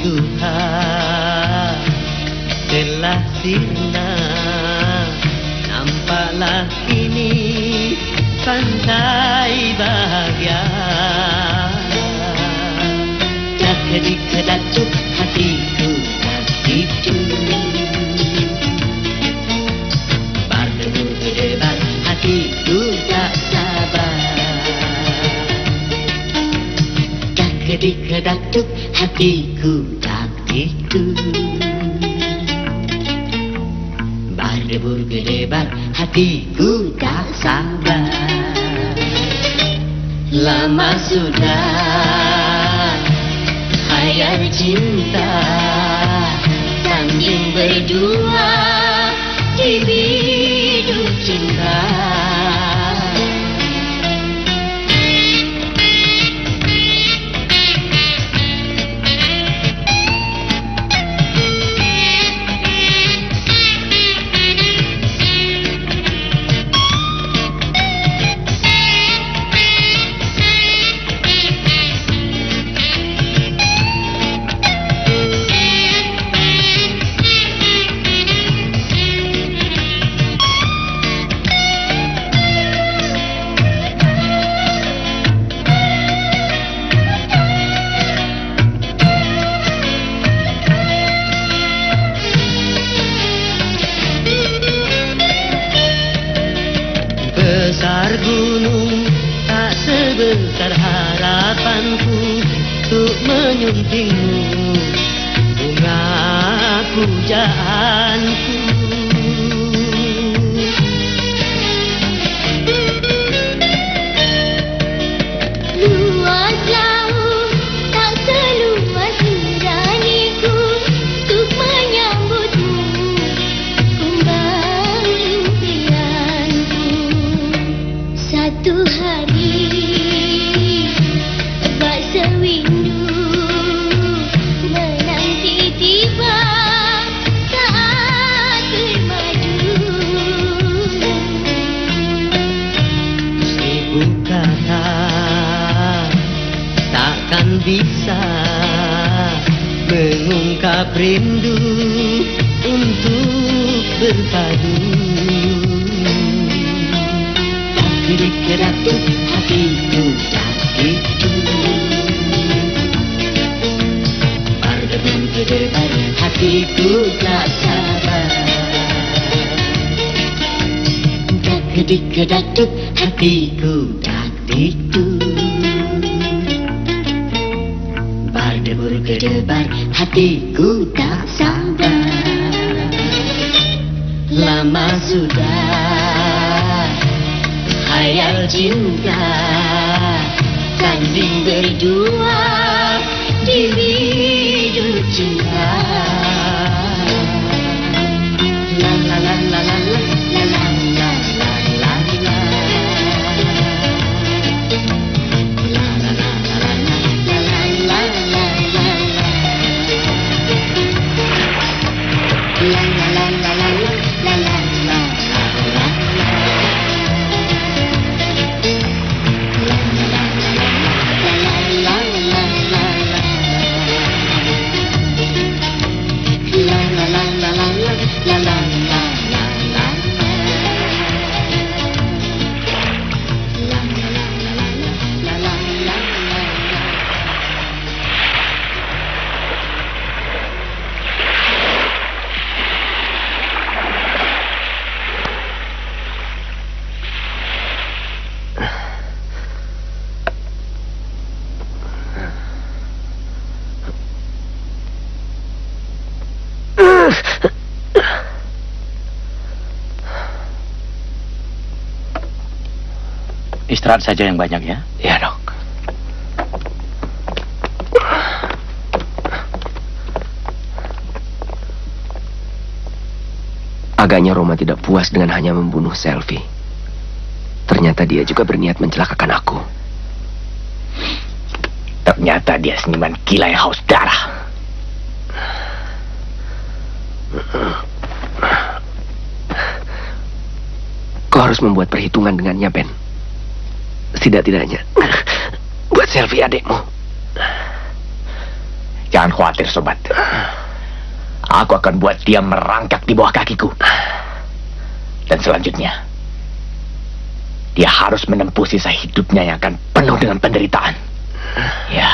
Tuhan. Telah sirna Nampaklah ini pantai bahagia. Jadi kedatuk hatiku masih baru berdebat hatiku tak sabar. Jadi kedatuk hatiku tak itu Berdebur gedebar hatiku tak sabar. Lama sudah hayal cinta Sanding berdua di biduk cinta Besar gunung tak sebesar harapanku Untuk menyuntingmu. Bunga pujaanku Rindu untuk berpadu. Akhir keratuk hatiku sakitku Berdebar berdebar hatiku tak sabar. Kedik kedatuk hatiku tak tidur Berdebur gedebar hatiku tak sabar. Lama sudah hayal cinta Sanding berdua di Istirahat saja yang banyak ya. Ya dok. Agaknya Roma tidak puas dengan hanya membunuh Selfie. Ternyata dia juga berniat mencelakakan aku. Ternyata dia seniman gila yang haus darah. Kau harus membuat perhitungan dengannya, Ben. Setidak-tidaknya. Buat selfie adikmu. Jangan khawatir, sobat. Aku akan buat dia merangkak di bawah kakiku. Dan selanjutnya, dia harus menempuh sisa hidupnya yang akan penuh dengan penderitaan. Ya.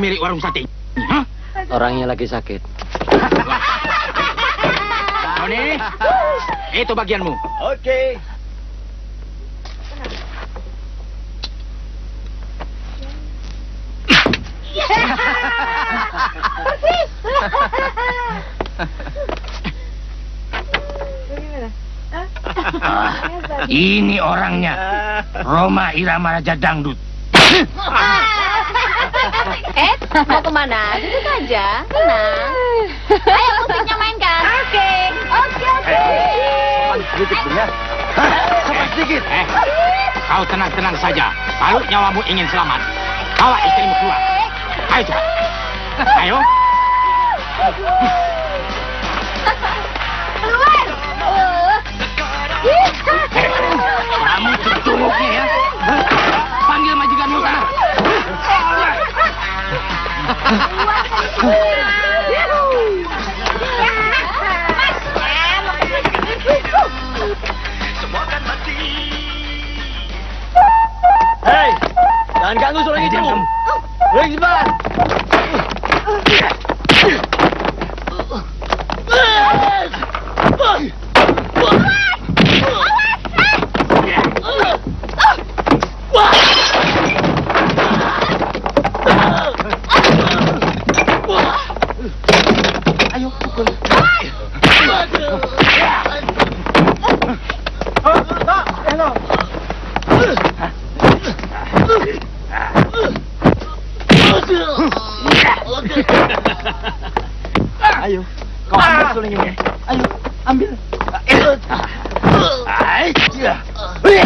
Pemilik warung sate? Hah? Orangnya lagi sakit. Tony, itu bagianmu. Oke. Ini orangnya. Roma Irama Raja Dangdut. Eh, mau ke mana? Duduk aja, tenang. Ayo musiknya mainkan. Oke, oke, oke. Sedikit, Ben, ya. Sobat sedikit. Eh, kau tenang-tenang saja. Kalau nyawamu ingin selamat, bawa istrimu keluar. Ayo cepat. Ayo. Hei, jangan ganggu seorang itu. Diam kamu. Ayo, kau ambil sulingnya. Ayo, ambil. Ayo.